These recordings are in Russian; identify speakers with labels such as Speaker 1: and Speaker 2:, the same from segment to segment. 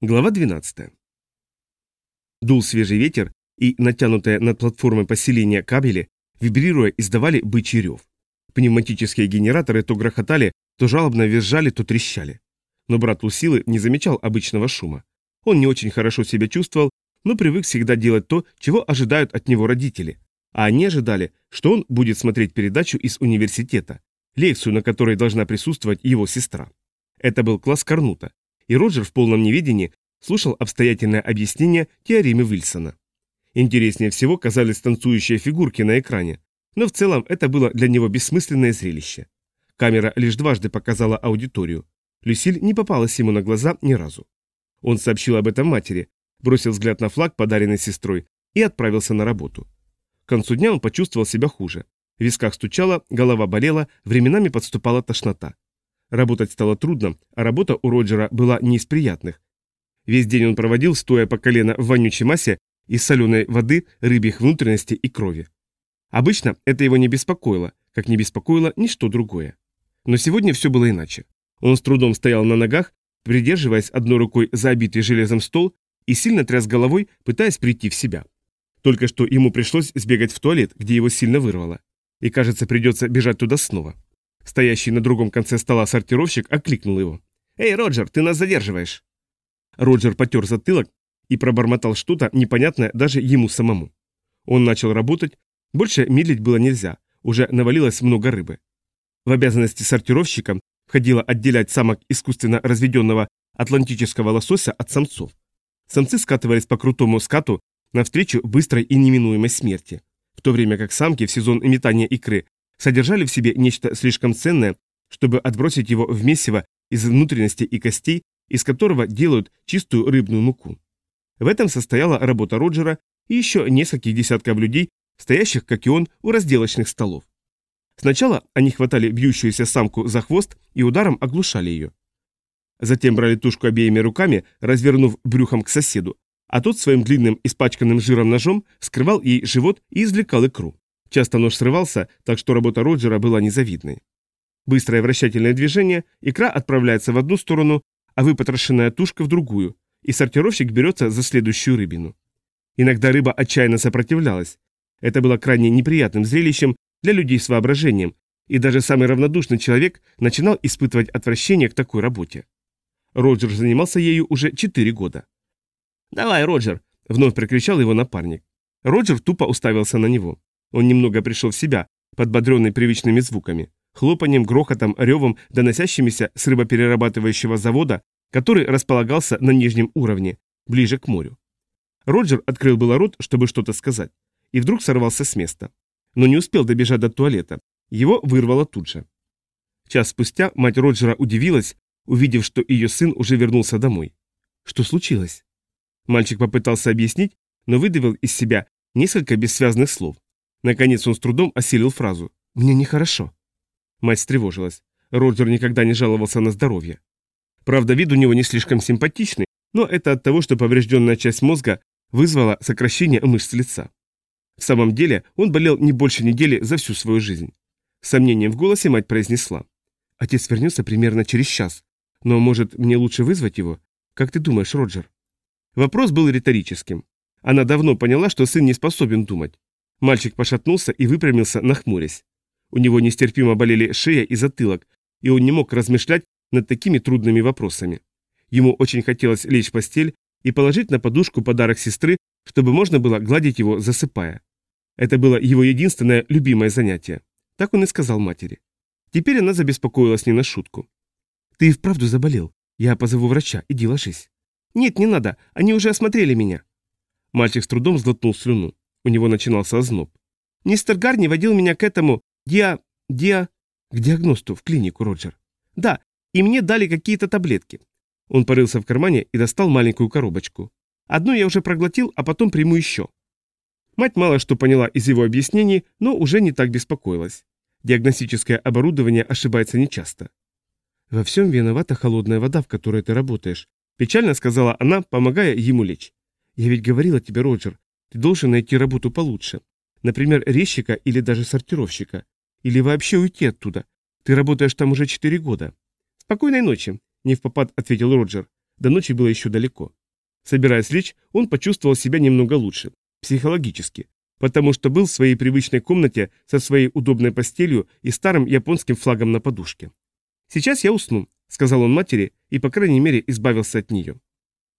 Speaker 1: Глава 12. Дул свежий ветер, и натянутые над платформой поселения кабели, вибрируя, издавали бычий рев. Пневматические генераторы то грохотали, то жалобно визжали, то трещали. Но брат Лусилы не замечал обычного шума. Он не очень хорошо себя чувствовал, но привык всегда делать то, чего ожидают от него родители. А они ожидали, что он будет смотреть передачу из университета, лекцию, на которой должна присутствовать его сестра. Это был класс Корнута, и Роджер в полном неведении слушал обстоятельное объяснение теоремы Вильсона. Интереснее всего казались танцующие фигурки на экране, но в целом это было для него бессмысленное зрелище. Камера лишь дважды показала аудиторию. Люсиль не попалась ему на глаза ни разу. Он сообщил об этом матери, бросил взгляд на флаг, подаренный сестрой, и отправился на работу. К концу дня он почувствовал себя хуже. В висках стучало, голова болела, временами подступала тошнота. Работать стало трудно, а работа у Роджера была не из приятных. Весь день он проводил, стоя по колено в вонючей массе из соленой воды, рыбьих внутренностей и крови. Обычно это его не беспокоило, как не беспокоило ничто другое. Но сегодня все было иначе. Он с трудом стоял на ногах, придерживаясь одной рукой за обитый железом стол и сильно тряс головой, пытаясь прийти в себя. Только что ему пришлось сбегать в туалет, где его сильно вырвало. И, кажется, придется бежать туда снова. Стоящий на другом конце стола сортировщик окликнул его. «Эй, Роджер, ты нас задерживаешь!» Роджер потер затылок и пробормотал что-то непонятное даже ему самому. Он начал работать, больше медлить было нельзя, уже навалилось много рыбы. В обязанности сортировщика входило отделять самок искусственно разведенного атлантического лосося от самцов. Самцы скатывались по крутому скату навстречу быстрой и неминуемой смерти, в то время как самки в сезон метания икры содержали в себе нечто слишком ценное, чтобы отбросить его в месиво из внутренности и костей, из которого делают чистую рыбную муку. В этом состояла работа Роджера и еще нескольких десятков людей, стоящих, как и он, у разделочных столов. Сначала они хватали бьющуюся самку за хвост и ударом оглушали ее. Затем брали тушку обеими руками, развернув брюхом к соседу, а тот своим длинным испачканным жиром ножом скрывал ей живот и извлекал икру. Часто нож срывался, так что работа Роджера была незавидной. Быстрое вращательное движение, икра отправляется в одну сторону, а выпотрошенная тушка в другую, и сортировщик берется за следующую рыбину. Иногда рыба отчаянно сопротивлялась. Это было крайне неприятным зрелищем для людей с воображением, и даже самый равнодушный человек начинал испытывать отвращение к такой работе. Роджер занимался ею уже 4 года. «Давай, Роджер!» – вновь прикричал его напарник. Роджер тупо уставился на него. Он немного пришел в себя, подбодренный привычными звуками, хлопанием, грохотом, ревом, доносящимися с рыбоперерабатывающего завода, который располагался на нижнем уровне, ближе к морю. Роджер открыл было рот, чтобы что-то сказать, и вдруг сорвался с места. Но не успел добежать до туалета. Его вырвало тут же. Час спустя мать Роджера удивилась, увидев, что ее сын уже вернулся домой. Что случилось? Мальчик попытался объяснить, но выдавил из себя несколько бессвязных слов. Наконец он с трудом осилил фразу. «Мне нехорошо». Мать встревожилась. Роджер никогда не жаловался на здоровье. Правда, вид у него не слишком симпатичный, но это от того, что поврежденная часть мозга вызвала сокращение мышц лица. В самом деле, он болел не больше недели за всю свою жизнь. С сомнением в голосе мать произнесла. «Отец вернется примерно через час. Но, может, мне лучше вызвать его? Как ты думаешь, Роджер?» Вопрос был риторическим. Она давно поняла, что сын не способен думать. Мальчик пошатнулся и выпрямился, нахмурясь. У него нестерпимо болели шея и затылок, и он не мог размышлять над такими трудными вопросами. Ему очень хотелось лечь в постель и положить на подушку подарок сестры, чтобы можно было гладить его, засыпая. Это было его единственное любимое занятие. Так он и сказал матери. Теперь она забеспокоилась не на шутку. «Ты и вправду заболел. Я позову врача, иди ложись». «Нет, не надо, они уже осмотрели меня». Мальчик с трудом сглотнул слюну. У него начинался озноб. «Мистер Гарни водил меня к этому диа... диа... к диагносту в клинику, Роджер. Да, и мне дали какие-то таблетки». Он порылся в кармане и достал маленькую коробочку. «Одну я уже проглотил, а потом приму еще». Мать мало что поняла из его объяснений, но уже не так беспокоилась. Диагностическое оборудование ошибается нечасто. «Во всем виновата холодная вода, в которой ты работаешь», печально сказала она, помогая ему лечь. «Я ведь говорила тебе, Роджер, ты должен найти работу получше. Например, резчика или даже сортировщика. Или вообще уйти оттуда. Ты работаешь там уже четыре года. Спокойной ночи, не в попад ответил Роджер. До ночи было еще далеко. Собираясь лечь, он почувствовал себя немного лучше, психологически, потому что был в своей привычной комнате со своей удобной постелью и старым японским флагом на подушке. «Сейчас я усну», — сказал он матери и, по крайней мере, избавился от нее.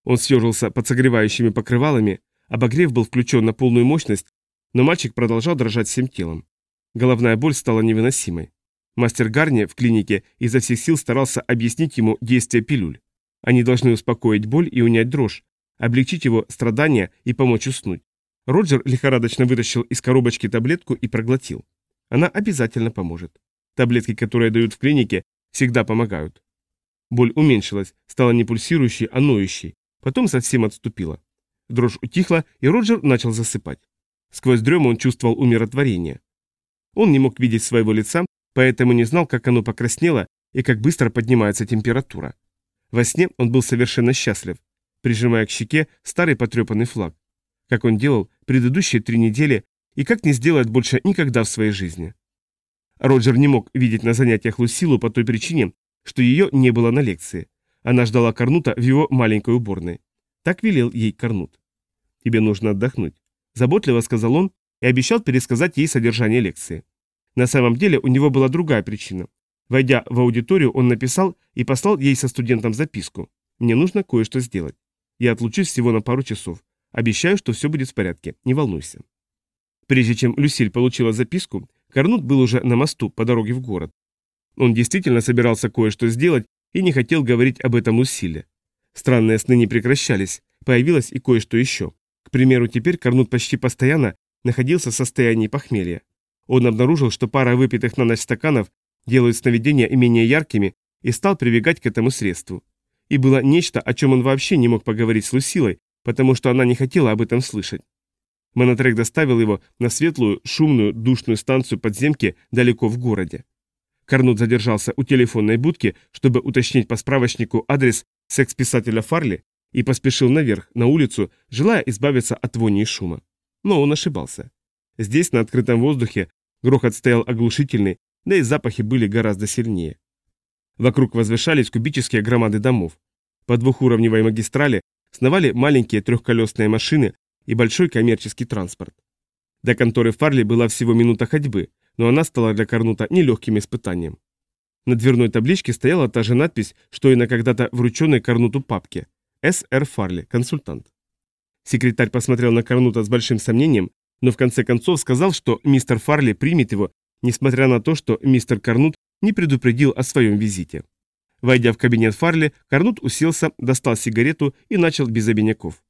Speaker 1: Он съежился под согревающими покрывалами, обогрев был включен на полную мощность, но мальчик продолжал дрожать всем телом. Головная боль стала невыносимой. Мастер Гарни в клинике изо всех сил старался объяснить ему действие пилюль. Они должны успокоить боль и унять дрожь, облегчить его страдания и помочь уснуть. Роджер лихорадочно вытащил из коробочки таблетку и проглотил. Она обязательно поможет. Таблетки, которые дают в клинике, всегда помогают. Боль уменьшилась, стала не пульсирующей, а ноющей. Потом совсем отступила. Дрожь утихла, и Роджер начал засыпать. Сквозь дрему он чувствовал умиротворение. Он не мог видеть своего лица, поэтому не знал, как оно покраснело и как быстро поднимается температура. Во сне он был совершенно счастлив, прижимая к щеке старый потрепанный флаг, как он делал предыдущие три недели и как не сделает больше никогда в своей жизни. Роджер не мог видеть на занятиях Лусилу по той причине, что ее не было на лекции. Она ждала Корнута в его маленькой уборной. Так велел ей Корнут. «Тебе нужно отдохнуть», – заботливо сказал он и обещал пересказать ей содержание лекции. На самом деле у него была другая причина. Войдя в аудиторию, он написал и послал ей со студентом записку. «Мне нужно кое-что сделать. Я отлучусь всего на пару часов. Обещаю, что все будет в порядке, не волнуйся». Прежде чем Люсиль получила записку, Корнут был уже на мосту по дороге в город. Он действительно собирался кое-что сделать и не хотел говорить об этом Люсиле. Странные сны не прекращались, появилось и кое-что еще. К примеру, теперь Корнут почти постоянно находился в состоянии похмелья. Он обнаружил, что пара выпитых на ночь стаканов делают сновидения менее яркими и стал прибегать к этому средству. И было нечто, о чем он вообще не мог поговорить с Лусилой, потому что она не хотела об этом слышать. Монотрек доставил его на светлую, шумную, душную станцию подземки далеко в городе. Корнут задержался у телефонной будки, чтобы уточнить по справочнику адрес секс-писателя Фарли и поспешил наверх, на улицу, желая избавиться от вони и шума. Но он ошибался. Здесь, на открытом воздухе, Грохот стоял оглушительный, да и запахи были гораздо сильнее. Вокруг возвышались кубические громады домов. По двухуровневой магистрали сновали маленькие трехколесные машины и большой коммерческий транспорт. До конторы Фарли была всего минута ходьбы, но она стала для Корнута нелегким испытанием. На дверной табличке стояла та же надпись, что и на когда-то врученной Корнуту папке. «С.Р. Фарли, консультант». Секретарь посмотрел на Корнута с большим сомнением, но в конце концов сказал, что мистер Фарли примет его, несмотря на то, что мистер Карнут не предупредил о своем визите. Войдя в кабинет Фарли, Карнут уселся, достал сигарету и начал без обиняков.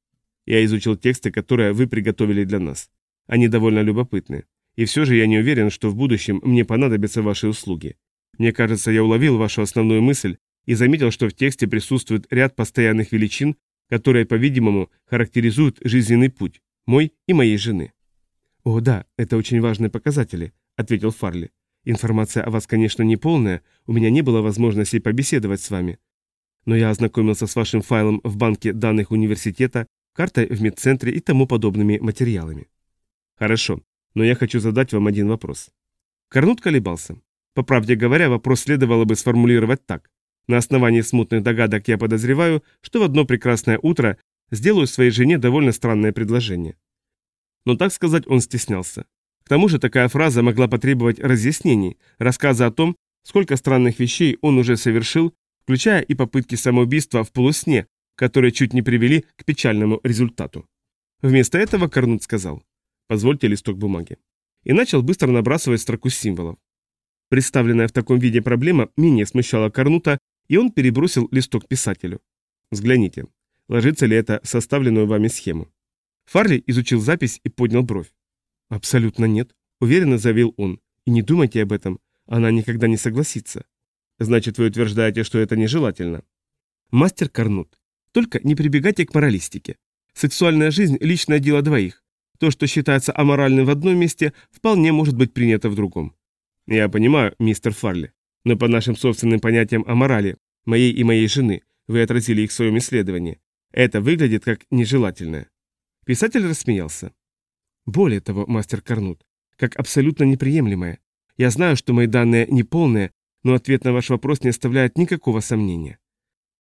Speaker 1: «Я изучил тексты, которые вы приготовили для нас. Они довольно любопытны. И все же я не уверен, что в будущем мне понадобятся ваши услуги. Мне кажется, я уловил вашу основную мысль и заметил, что в тексте присутствует ряд постоянных величин, которые, по-видимому, характеризуют жизненный путь, мой и моей жены. «О, да, это очень важные показатели», — ответил Фарли. «Информация о вас, конечно, не полная, у меня не было возможности побеседовать с вами. Но я ознакомился с вашим файлом в банке данных университета, картой в медцентре и тому подобными материалами». «Хорошо, но я хочу задать вам один вопрос». Корнут колебался. По правде говоря, вопрос следовало бы сформулировать так. На основании смутных догадок я подозреваю, что в одно прекрасное утро сделаю своей жене довольно странное предложение но так сказать он стеснялся. К тому же такая фраза могла потребовать разъяснений, рассказа о том, сколько странных вещей он уже совершил, включая и попытки самоубийства в полусне, которые чуть не привели к печальному результату. Вместо этого Корнут сказал «Позвольте листок бумаги» и начал быстро набрасывать строку символов. Представленная в таком виде проблема менее смущала Корнута, и он перебросил листок писателю. Взгляните, ложится ли это составленную вами схему. Фарли изучил запись и поднял бровь. «Абсолютно нет», — уверенно заявил он. «И не думайте об этом, она никогда не согласится». «Значит, вы утверждаете, что это нежелательно?» «Мастер Карнут, только не прибегайте к моралистике. Сексуальная жизнь – личное дело двоих. То, что считается аморальным в одном месте, вполне может быть принято в другом». «Я понимаю, мистер Фарли, но по нашим собственным понятиям о морали, моей и моей жены, вы отразили их в своем исследовании. Это выглядит как нежелательное. Писатель рассмеялся. Более того, мастер Карнут, как абсолютно неприемлемое. Я знаю, что мои данные неполные, но ответ на ваш вопрос не оставляет никакого сомнения.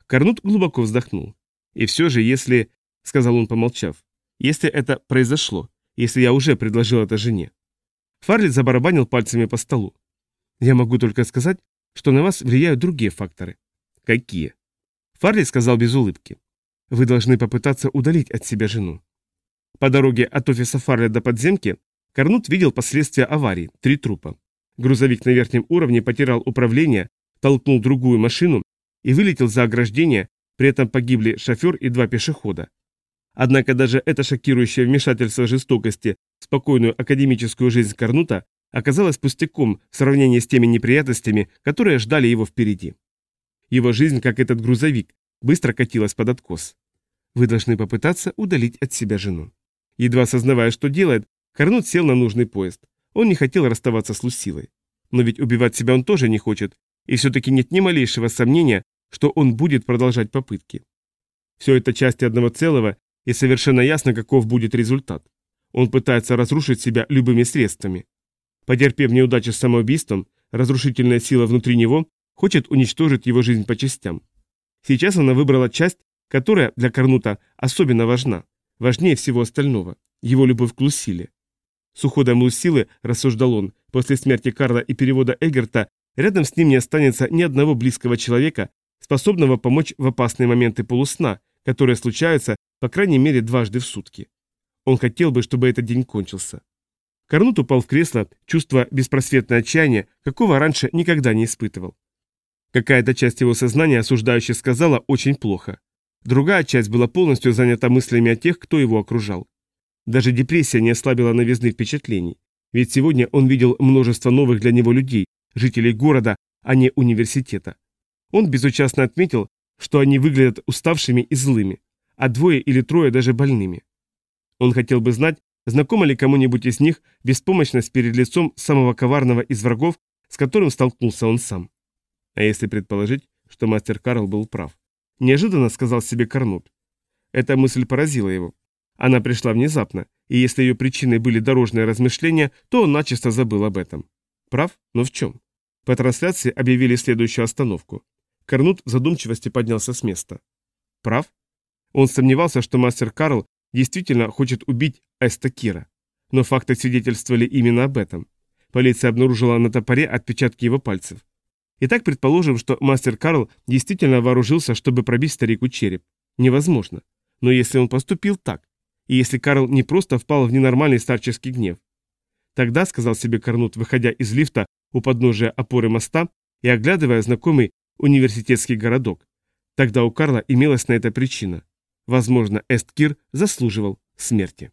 Speaker 1: Карнут глубоко вздохнул. И все же, если, сказал он, помолчав, если это произошло, если я уже предложил это жене. Фарли забарабанил пальцами по столу. Я могу только сказать, что на вас влияют другие факторы. Какие? Фарли сказал без улыбки. Вы должны попытаться удалить от себя жену. По дороге от офиса Фарли до подземки Корнут видел последствия аварии, три трупа. Грузовик на верхнем уровне потерял управление, толкнул другую машину и вылетел за ограждение, при этом погибли шофер и два пешехода. Однако даже это шокирующее вмешательство жестокости в спокойную академическую жизнь Корнута оказалось пустяком в сравнении с теми неприятностями, которые ждали его впереди. Его жизнь, как этот грузовик, быстро катилась под откос. Вы должны попытаться удалить от себя жену. Едва осознавая, что делает, Корнут сел на нужный поезд. Он не хотел расставаться с Лусилой. Но ведь убивать себя он тоже не хочет, и все-таки нет ни малейшего сомнения, что он будет продолжать попытки. Все это части одного целого, и совершенно ясно, каков будет результат. Он пытается разрушить себя любыми средствами. Потерпев неудачу с самоубийством, разрушительная сила внутри него хочет уничтожить его жизнь по частям. Сейчас она выбрала часть, которая для Корнута особенно важна, важнее всего остального, его любовь к Лусиле. С уходом Лусилы, рассуждал он, после смерти Карла и перевода Эгерта, рядом с ним не останется ни одного близкого человека, способного помочь в опасные моменты полусна, которые случаются, по крайней мере, дважды в сутки. Он хотел бы, чтобы этот день кончился. Корнут упал в кресло, чувство беспросветное отчаяния, какого раньше никогда не испытывал. Какая-то часть его сознания осуждающе сказала «очень плохо». Другая часть была полностью занята мыслями о тех, кто его окружал. Даже депрессия не ослабила новизны впечатлений. Ведь сегодня он видел множество новых для него людей, жителей города, а не университета. Он безучастно отметил, что они выглядят уставшими и злыми, а двое или трое даже больными. Он хотел бы знать, знакома ли кому-нибудь из них беспомощность перед лицом самого коварного из врагов, с которым столкнулся он сам. А если предположить, что мастер Карл был прав? Неожиданно сказал себе Корнут. Эта мысль поразила его. Она пришла внезапно, и если ее причиной были дорожные размышления, то он начисто забыл об этом. Прав? Но в чем? По трансляции объявили следующую остановку. Корнут в задумчивости поднялся с места. Прав? Он сомневался, что мастер Карл действительно хочет убить Эста Кира. Но факты свидетельствовали именно об этом. Полиция обнаружила на топоре отпечатки его пальцев. Итак, предположим, что мастер Карл действительно вооружился, чтобы пробить старику череп. Невозможно. Но если он поступил так, и если Карл не просто впал в ненормальный старческий гнев. Тогда, сказал себе Корнут, выходя из лифта у подножия опоры моста и оглядывая знакомый университетский городок, тогда у Карла имелась на это причина. Возможно, Эсткир заслуживал смерти.